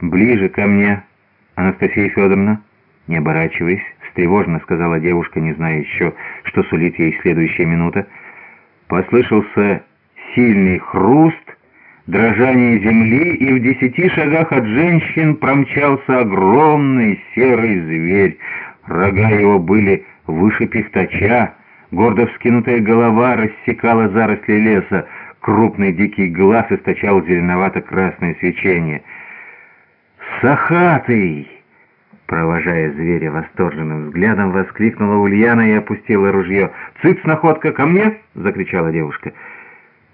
«Ближе ко мне, Анастасия Федоровна!» Не оборачиваясь, встревоженно сказала девушка, не зная еще, что сулит ей следующая минута. Послышался сильный хруст, дрожание земли, и в десяти шагах от женщин промчался огромный серый зверь. Рога его были выше пихтача, гордо вскинутая голова рассекала заросли леса, крупный дикий глаз источал зеленовато-красное свечение. «Сахатый!» Провожая зверя восторженным взглядом, воскликнула Ульяна и опустила ружье. «Цыц, находка, ко мне!» — закричала девушка.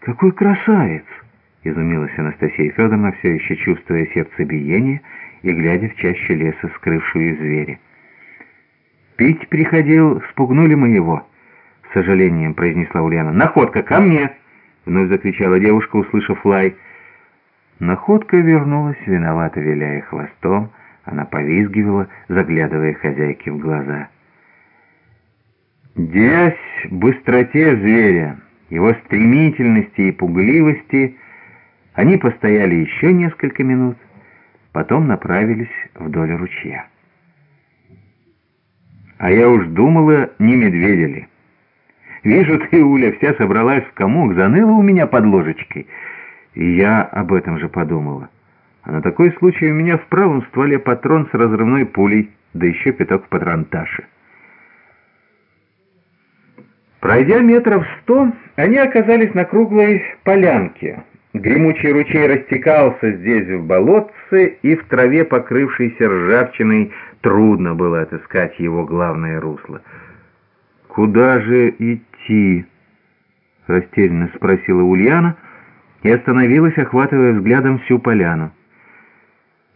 «Какой красавец!» — изумилась Анастасия Федоровна, все еще чувствуя сердцебиение и глядя в чащу леса, скрывшую зверя. «Пить приходил, спугнули мы его», — сожалением произнесла Ульяна. «Находка, ко мне!» — вновь закричала девушка, услышав лай. Находка вернулась, виновато виляя хвостом, — она повизгивала, заглядывая хозяйке в глаза. Девясь быстроте зверя, его стремительности и пугливости, они постояли еще несколько минут, потом направились вдоль ручья. А я уж думала, не медведя ли. Вижу, ты, Уля, вся собралась в комок, заныла у меня под ложечкой. И я об этом же подумала. А на такой случай у меня в правом стволе патрон с разрывной пулей, да еще пяток в патронташе. Пройдя метров сто, они оказались на круглой полянке. Гремучий ручей растекался здесь в болотце, и в траве, покрывшейся ржавчиной, трудно было отыскать его главное русло. «Куда же идти?» — растерянно спросила Ульяна и остановилась, охватывая взглядом всю поляну.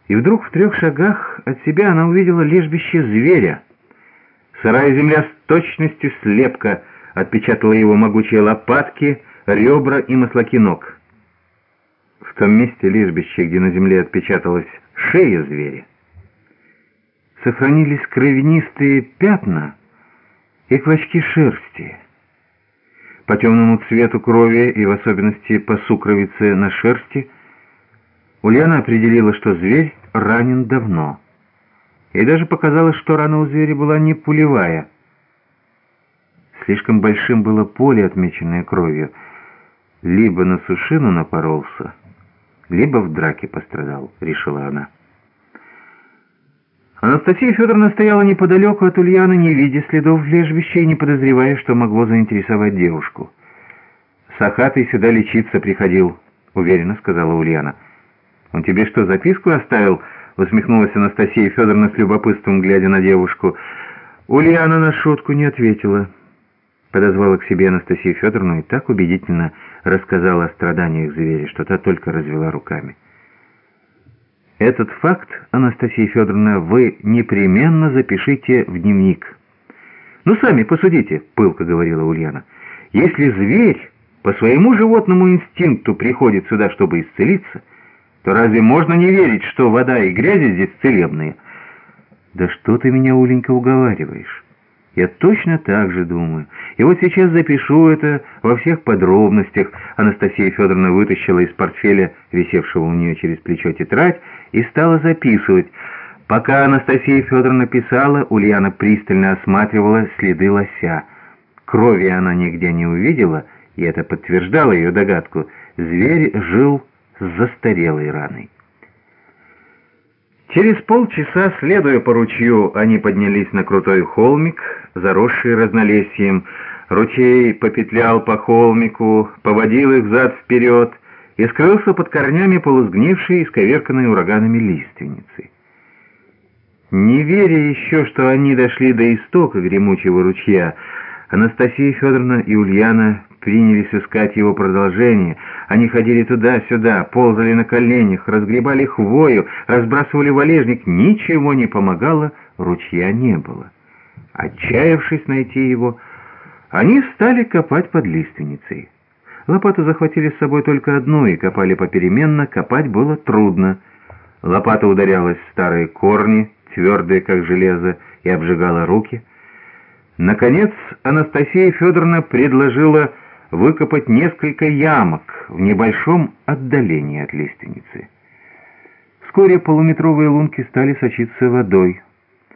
И вдруг в трех шагах от себя она увидела лежбище зверя. Сырая земля с точностью слепка отпечатала его могучие лопатки, ребра и маслаки ног. В том месте лежбища, где на земле отпечаталась шея зверя, сохранились кровянистые пятна и клочки шерсти. По темному цвету крови и в особенности по сукровице на шерсти Ульяна определила, что зверь ранен давно. Ей даже показалось, что рана у зверя была не пулевая. Слишком большим было поле, отмеченное кровью. Либо на сушину напоролся, либо в драке пострадал, решила она. Анастасия Федоровна стояла неподалеку от Ульяны, не видя следов лежбища и не подозревая, что могло заинтересовать девушку. «Сахатый сюда лечиться приходил», — уверенно сказала Ульяна. «Он тебе что, записку оставил?» — усмехнулась Анастасия Федоровна с любопытством, глядя на девушку. Ульяна на шутку не ответила. Подозвала к себе Анастасию Федоровну и так убедительно рассказала о страданиях зверя, что та только развела руками. «Этот факт, Анастасия Федоровна, вы непременно запишите в дневник». «Ну, сами посудите», — пылко говорила Ульяна. «Если зверь по своему животному инстинкту приходит сюда, чтобы исцелиться...» то разве можно не верить, что вода и грязи здесь целебные? Да что ты меня, Уленька, уговариваешь? Я точно так же думаю. И вот сейчас запишу это во всех подробностях. Анастасия Федоровна вытащила из портфеля, висевшего у нее через плечо тетрадь, и стала записывать. Пока Анастасия Федоровна писала, Ульяна пристально осматривала следы лося. Крови она нигде не увидела, и это подтверждало ее догадку. Зверь жил с застарелой раной. Через полчаса, следуя по ручью, они поднялись на крутой холмик, заросший разнолесьем. Ручей попетлял по холмику, поводил их зад-вперед и скрылся под корнями полусгнившей и сковерканной ураганами лиственницы. Не веря еще, что они дошли до истока гремучего ручья, Анастасия Федоровна и Ульяна принялись искать его продолжение. Они ходили туда-сюда, ползали на коленях, разгребали хвою, разбрасывали валежник. Ничего не помогало, ручья не было. Отчаявшись найти его, они стали копать под лиственницей. Лопату захватили с собой только одну и копали попеременно, копать было трудно. Лопата ударялась в старые корни, твердые как железо, и обжигала руки. Наконец Анастасия Федоровна предложила выкопать несколько ямок в небольшом отдалении от лиственницы. Вскоре полуметровые лунки стали сочиться водой.